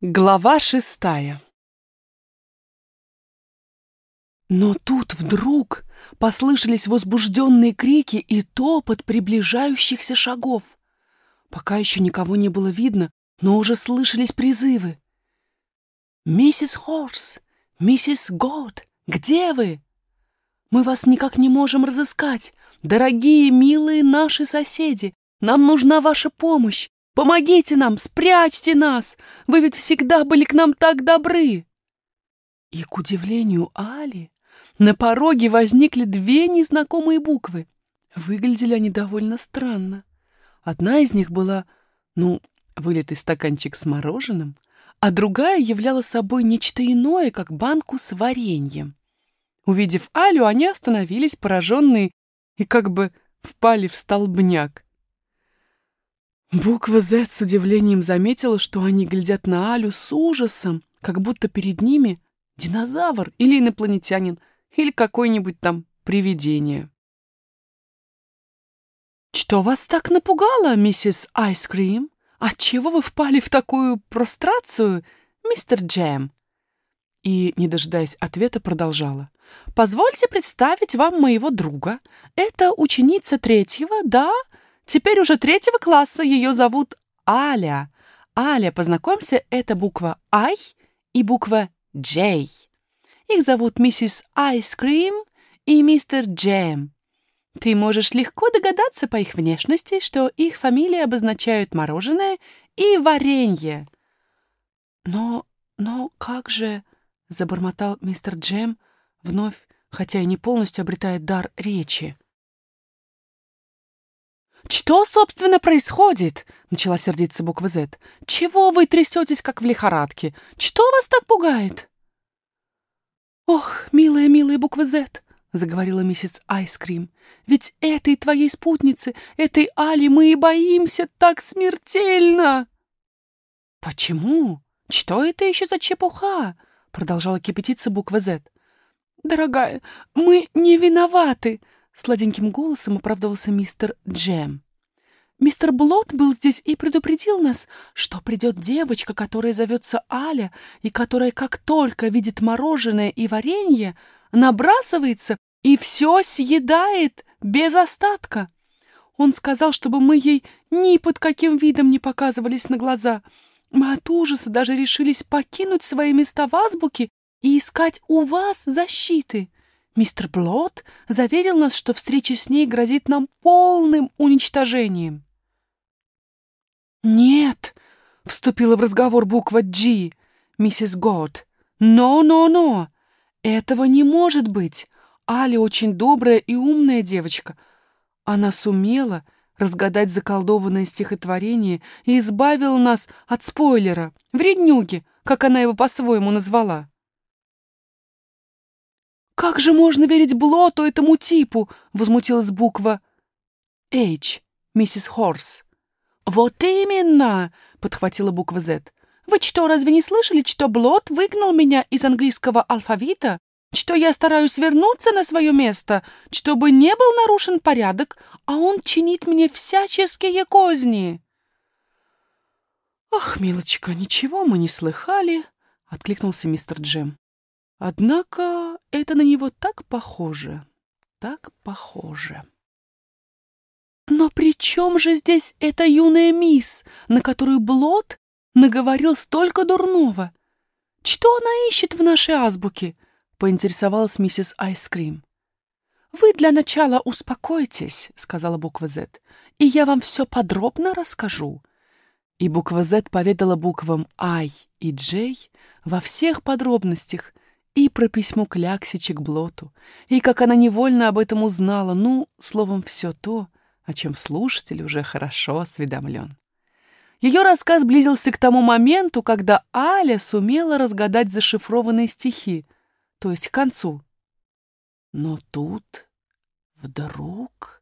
Глава шестая Но тут вдруг послышались возбужденные крики и топот приближающихся шагов. Пока еще никого не было видно, но уже слышались призывы. «Миссис Хорс! Миссис Год! Где вы? Мы вас никак не можем разыскать! Дорогие, милые наши соседи! Нам нужна ваша помощь! Помогите нам, спрячьте нас! Вы ведь всегда были к нам так добры!» И, к удивлению Али, на пороге возникли две незнакомые буквы. Выглядели они довольно странно. Одна из них была, ну, вылитый стаканчик с мороженым, а другая являла собой нечто иное, как банку с вареньем. Увидев Алю, они остановились, пораженные, и как бы впали в столбняк. Буква «З» с удивлением заметила, что они глядят на Алю с ужасом, как будто перед ними динозавр или инопланетянин, или какое-нибудь там привидение. «Что вас так напугало, миссис Айскрим? Отчего вы впали в такую прострацию, мистер Джем?» И, не дожидаясь ответа, продолжала. «Позвольте представить вам моего друга. Это ученица третьего, да, Теперь уже третьего класса ее зовут Аля. Аля, познакомься, это буква I и буква J. Их зовут миссис Айскрим и мистер Джем. Ты можешь легко догадаться по их внешности, что их фамилии обозначают мороженое и варенье. Но, но как же, — забормотал мистер Джем, вновь, хотя и не полностью обретая дар речи. «Что, собственно, происходит?» — начала сердиться буква «З». «Чего вы трясетесь, как в лихорадке? Что вас так пугает?» «Ох, милая, милая буква «З», — заговорила миссис Айскрим. «Ведь этой твоей спутницы, этой Али, мы и боимся так смертельно!» «Почему? Что это еще за чепуха?» — продолжала кипятиться буква «З». «Дорогая, мы не виноваты!» Сладеньким голосом оправдывался мистер Джем. Мистер Блот был здесь и предупредил нас, что придет девочка, которая зовется Аля, и которая, как только видит мороженое и варенье, набрасывается и все съедает без остатка. Он сказал, чтобы мы ей ни под каким видом не показывались на глаза. Мы от ужаса даже решились покинуть свои места в азбуке и искать у вас защиты. Мистер Блот заверил нас, что встреча с ней грозит нам полным уничтожением. «Нет», — вступила в разговор буква «G», миссис Год. «Но-но-но! Этого не может быть! Аля очень добрая и умная девочка. Она сумела разгадать заколдованное стихотворение и избавила нас от спойлера, вреднюги, как она его по-своему назвала. «Как же можно верить Блоту, этому типу?» — возмутилась буква «H», миссис Хорс. «Вот именно!» — подхватила буква «Z». «Вы что, разве не слышали, что Блот выгнал меня из английского алфавита? Что я стараюсь вернуться на свое место, чтобы не был нарушен порядок, а он чинит мне всяческие козни?» «Ах, милочка, ничего мы не слыхали», — откликнулся мистер Джем. Однако это на него так похоже, так похоже. Но при чем же здесь эта юная мисс, на которую Блот наговорил столько дурного? Что она ищет в нашей азбуке? Поинтересовалась миссис Айскрим. «Вы для начала успокойтесь», — сказала буква «З», «и я вам все подробно расскажу». И буква «З» поведала буквам «I» и «J» во всех подробностях, и про письмо Кляксе Чекблоту, и как она невольно об этом узнала, ну, словом, все то, о чем слушатель уже хорошо осведомлен. Ее рассказ близился к тому моменту, когда Аля сумела разгадать зашифрованные стихи, то есть к концу. Но тут вдруг...